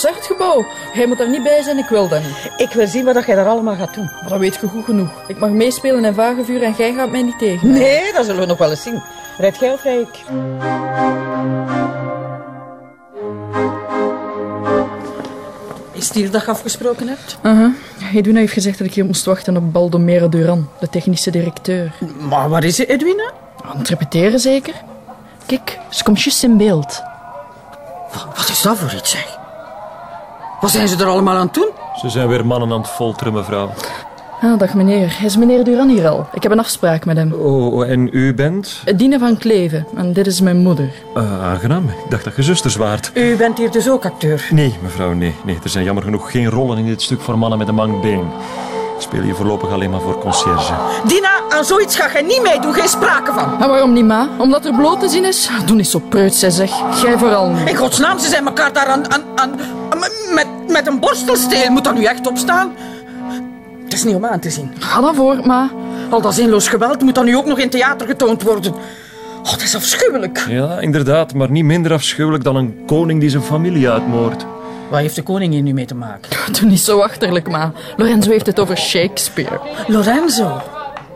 concertgebouw. Jij moet daar niet bij zijn, ik wil dat niet. Ik wil zien wat jij daar allemaal gaat doen. Maar dat weet je goed genoeg. Ik mag meespelen in Vagevuur en jij gaat mij niet tegen. Nee, dat zullen we nog wel eens zien. Rijd jij of rij ik? Is het hier dat je afgesproken hebt? Uh-huh. Edwina heeft gezegd dat ik hier moest wachten op Baldomero Duran, de technische directeur. Maar waar is ze, Edwina? Aan het repeteren zeker? Kijk, ze komt juist in beeld. Wat is dat voor iets, zeg? Wat zijn ze er allemaal aan het doen? Ze zijn weer mannen aan het folteren, mevrouw. Ah, dag meneer. Is meneer Duran hier al? Ik heb een afspraak met hem. Oh, en u bent? Dine van Kleven. En dit is mijn moeder. Uh, aangenaam. Ik dacht dat je zusters waart. U bent hier dus ook acteur? Nee, mevrouw, nee. nee. Er zijn jammer genoeg geen rollen in dit stuk voor mannen met een mang been. Ik speel hier voorlopig alleen maar voor conciërge. Dina, aan zoiets ga jij niet meedoen. Geen sprake van. En waarom niet, ma? Omdat er bloot te zien is? Doe niet zo preuts, zij zeg. Jij vooral niet. In godsnaam, ze zijn elkaar daar aan... aan, aan met, met een borstelsteel. Moet dat nu echt opstaan? Het is niet om aan te zien. Ga dan voor, ma. Al dat zinloos geweld moet dan nu ook nog in theater getoond worden. Oh, dat is afschuwelijk. Ja, inderdaad, maar niet minder afschuwelijk dan een koning die zijn familie uitmoordt. Waar heeft de koning hier nu mee te maken? Doe niet zo achterlijk, ma. Lorenzo heeft het over Shakespeare. Lorenzo?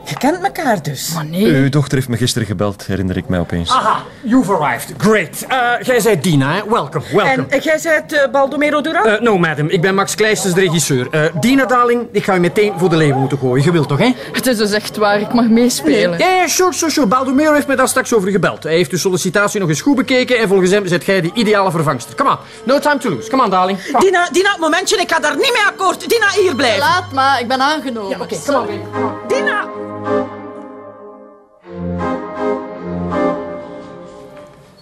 Je kent elkaar dus. Maar nee. Uw dochter heeft me gisteren gebeld, herinner ik mij opeens. Aha, you've arrived. Great. Uh, jij zijt Dina, hè? Welcome, welcome. En jij zijt uh, Baldomero Duran? Uh, no, madam. Ik ben Max Kleisters, de regisseur. Uh, Dina, darling, ik ga je meteen voor de leeuw moeten gooien. Je wilt toch, hè? Het is dus echt waar. Ik mag meespelen. Ja, ja, sure, sure, sure. Baldomero heeft me daar straks over gebeld. Hij heeft uw sollicitatie nog eens goed bekeken en volgens hem zet jij de ideale vervangster. Come on. No time to lose. Come on, darling. Come. Dina, Dina, momentje. Ik ga daar niet mee akkoord. Dina, hier blijven. Laat, ma. Ik ben aangenomen. Ja, oké. Okay, come on. Dina!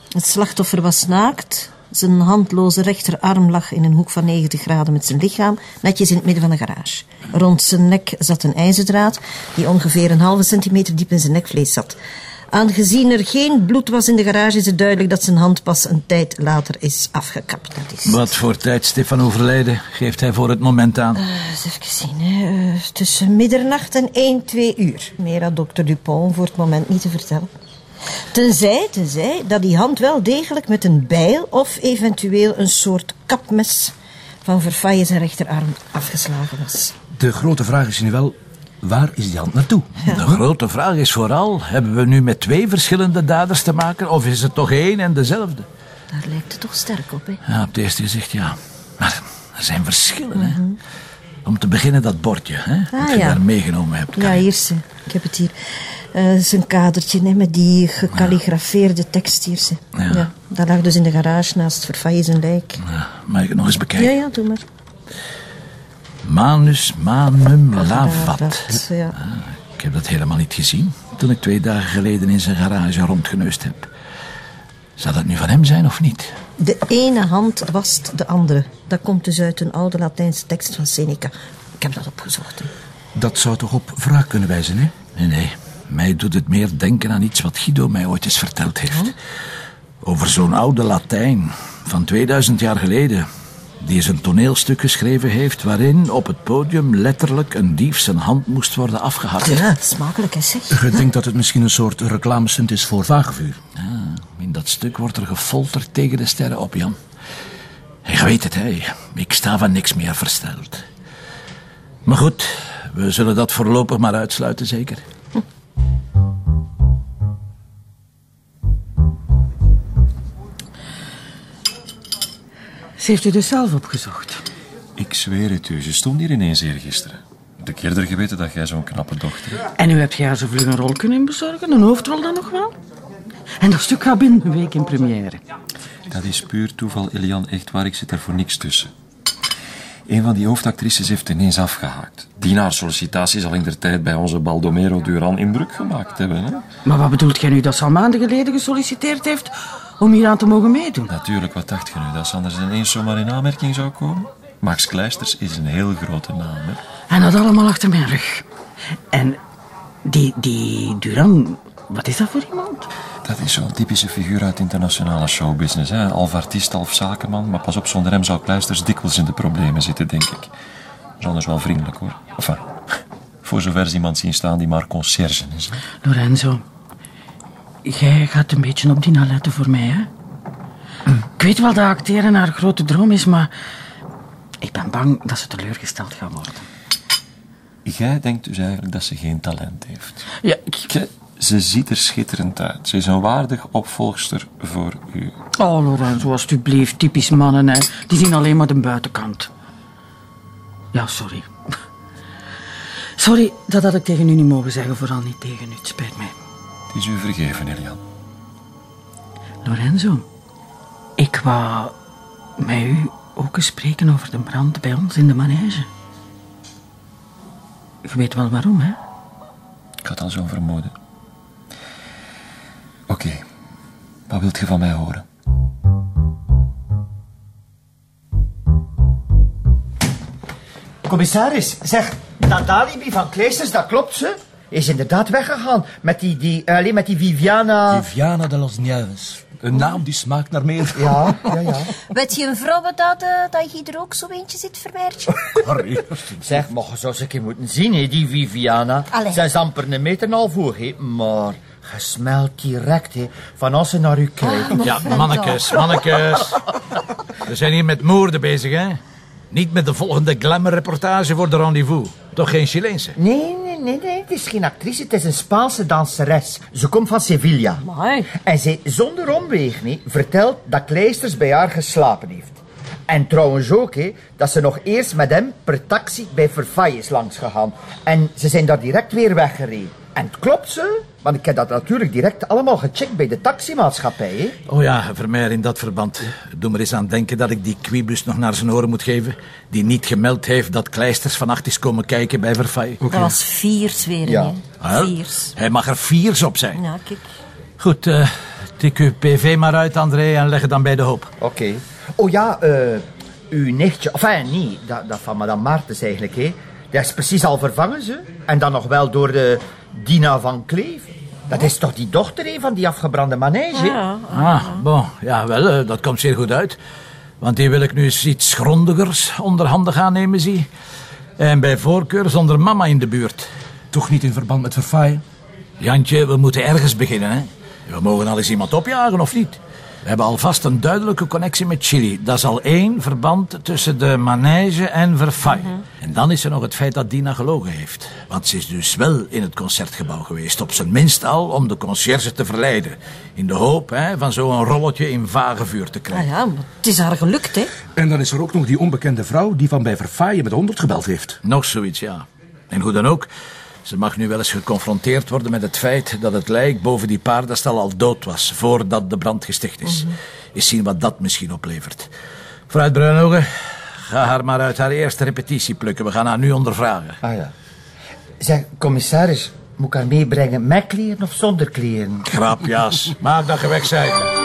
Het slachtoffer was naakt. Zijn handloze rechterarm lag in een hoek van 90 graden met zijn lichaam, netjes in het midden van de garage. Rond zijn nek zat een ijzerdraad, die ongeveer een halve centimeter diep in zijn nekvlees zat. Aangezien er geen bloed was in de garage, is het duidelijk dat zijn hand pas een tijd later is afgekapt. Dat is Wat voor tijdstip van overlijden geeft hij voor het moment aan? Uh, eens even zien, hè. Uh, tussen middernacht en 1, 2 uur. Meer had dokter Dupont voor het moment niet te vertellen. Tenzij, tenzij dat die hand wel degelijk met een bijl of eventueel een soort kapmes van Verfaille zijn rechterarm afgeslagen was. De grote vraag is nu wel, waar is die hand naartoe? Ja. De grote vraag is vooral, hebben we nu met twee verschillende daders te maken of is het toch één en dezelfde? Daar lijkt het toch sterk op, hè? Ja, op het eerste gezicht ja. Maar er zijn verschillen, hè? Mm -hmm. Om te beginnen dat bordje, hè? Ah, dat je ja. daar meegenomen hebt. Ja, hier ze. Ik heb het hier. Uh, zijn kadertje hè, met die gekalligrafeerde tekst hier. Ze. Ja. ja. Dat lag dus in de garage naast Verfaille zijn lijk. Ja, mag ik het nog eens bekijken? Ja, ja, doe maar. Manus manum lavat. Ja. Ah, ik heb dat helemaal niet gezien toen ik twee dagen geleden in zijn garage rondgeneust heb. Zou dat nu van hem zijn of niet? De ene hand wast de andere. Dat komt dus uit een oude Latijnse tekst van Seneca. Ik heb dat opgezocht. Hè. Dat zou toch op wraak kunnen wijzen, hè? Nee, nee. Mij doet het meer denken aan iets wat Guido mij ooit eens verteld heeft. Oh? Over zo'n oude Latijn van 2000 jaar geleden. Die eens een toneelstuk geschreven heeft waarin op het podium letterlijk een dief zijn hand moest worden afgehakt. Ja, smakelijk hè zeg. Je denkt dat het misschien een soort reclamestunt is voor vagevuur? Ja, in dat stuk wordt er gefolterd tegen de sterren op, Jan. En je weet het, hè. Ik sta van niks meer versteld. Maar goed, we zullen dat voorlopig maar uitsluiten, zeker. Ze heeft u dus zelf opgezocht? Ik zweer het u, ze stond hier ineens eergisteren. Had ik eerder geweten dat jij zo'n knappe dochter hebt. En u hebt haar zo vlug een rol kunnen bezorgen? Een hoofdrol dan nog wel? En dat stuk gaat binnen een week in première. Dat is puur toeval, Elian. Echt waar, ik zit er voor niks tussen. Een van die hoofdactrices heeft ineens afgehaakt. Die naar sollicitatie zal in der tijd bij onze Baldomero Duran indruk gemaakt hebben. Hè? Maar wat bedoelt jij nu dat ze al maanden geleden gesolliciteerd heeft om hier aan te mogen meedoen? Natuurlijk, wat dacht je nu? Dat ze anders ineens zomaar in aanmerking zou komen? Max Kleisters is een heel grote naam. Hè? En dat allemaal achter mijn rug. En die, die Duran, wat is dat voor iemand? Dat is zo'n typische figuur uit internationale showbusiness. Hè? Half artiest, half zakenman. Maar pas op, zonder hem zou Kleisters dikwijls in de problemen zitten, denk ik. Anders wel vriendelijk, hoor. Enfin, voor zover ze iemand zien staan die maar conciërge is. Hè? Lorenzo, jij gaat een beetje op Dina letten voor mij, hè? Ik weet wel dat acteren haar grote droom is, maar... Ik ben bang dat ze teleurgesteld gaat worden. Jij denkt dus eigenlijk dat ze geen talent heeft. Ja, ik... Ze ziet er schitterend uit. Ze is een waardig opvolgster voor u. Oh, Lorenzo, alstublieft. Typisch mannen, hè. Die zien alleen maar de buitenkant. Ja, sorry. Sorry, dat had ik tegen u niet mogen zeggen. Vooral niet tegen u. Het spijt mij. Het is u vergeven, Elian. Lorenzo, ik wou met u ook eens spreken over de brand bij ons in de manege. Je weet wel waarom, hè? Ik had al zo vermoeden. Oké, wat wilt je van mij horen? Commissaris, zeg, dat alibi van Kleesters, dat klopt ze? Is inderdaad weggegaan met die, die, eh, alleen met die Viviana... Viviana de los Nieves. Een naam die smaakt naar meer. Ja, ja, ja. Weet je een vrouw dat, eh, dat je er ook zo eentje zit, vermeertje? Zeg, maar je zou ze een keer moeten zien, hè, die Viviana. Allee. Zij is amper een meter en een half hoog, hè. Maar gesmeld direct, hè. Van als ze naar u kijkt. Ah, Ja, maar mannekes, mannekes. We zijn hier met moorden bezig, hè? Niet met de volgende glamour-reportage voor de rendezvous. Toch geen Chileense? Nee, nee, nee, nee. Het is geen actrice, het is een Spaanse danseres. Ze komt van Sevilla. Mooi. En zij zonder omwegen hè, vertelt dat Kleisters bij haar geslapen heeft. En trouwens ook hè, dat ze nog eerst met hem per taxi bij Verfay is langsgegaan. En ze zijn daar direct weer weggereden. En het klopt ze, want ik heb dat natuurlijk direct allemaal gecheckt bij de taximaatschappij. Hè. Oh ja, Vermeer in dat verband. Doe maar eens aan denken dat ik die Quibus nog naar zijn oren moet geven. Die niet gemeld heeft dat Kleisters vannacht is komen kijken bij Verfay. Dat was viers weer, Ja. hè? Viers. Hij mag er viers op zijn. Ja, kijk. Goed, eh tik uw PV maar uit, André, en leg het dan bij de hoop. Oké. Oh ja, eh, uw nichtje, enfin nee, dat, dat van madame Maartens eigenlijk, hè. Dat is precies al vervangen, ze. En dan nog wel door de Dina van Kleef. Dat is toch die dochter van die afgebrande manege? hè? Ja. Ah, bon, ja, wel, eh, dat komt zeer goed uit. Want die wil ik nu eens iets grondigers onder handen gaan nemen, zie. En bij voorkeur zonder mama in de buurt. Toch niet in verband met verfaaien? Jantje, we moeten ergens beginnen, hè. We mogen al eens iemand opjagen, of niet? We hebben alvast een duidelijke connectie met Chili. Dat is al één verband tussen de manege en Verfay. En dan is er nog het feit dat Dina gelogen heeft. Want ze is dus wel in het concertgebouw geweest. Op zijn minst al om de conciërge te verleiden. In de hoop hè, van zo'n rolletje in vage vuur te Ah krijgen. ja, maar het is haar gelukt, hè? En dan is er ook nog die onbekende vrouw die van bij verfaaien met 100 gebeld heeft. Nog zoiets, ja. En hoe dan ook, ze mag nu wel eens geconfronteerd worden met het feit dat het lijk boven die paardenstal al dood was voordat de brand gesticht is. Eens zien wat dat misschien oplevert. Vooruit, Bruinogen. Ga haar maar uit haar eerste repetitie plukken. We gaan haar nu ondervragen. Ah ja. Zeg, commissaris, moet ik haar meebrengen met kleren of zonder kleren? Grapjas. Maak dat je weg bent.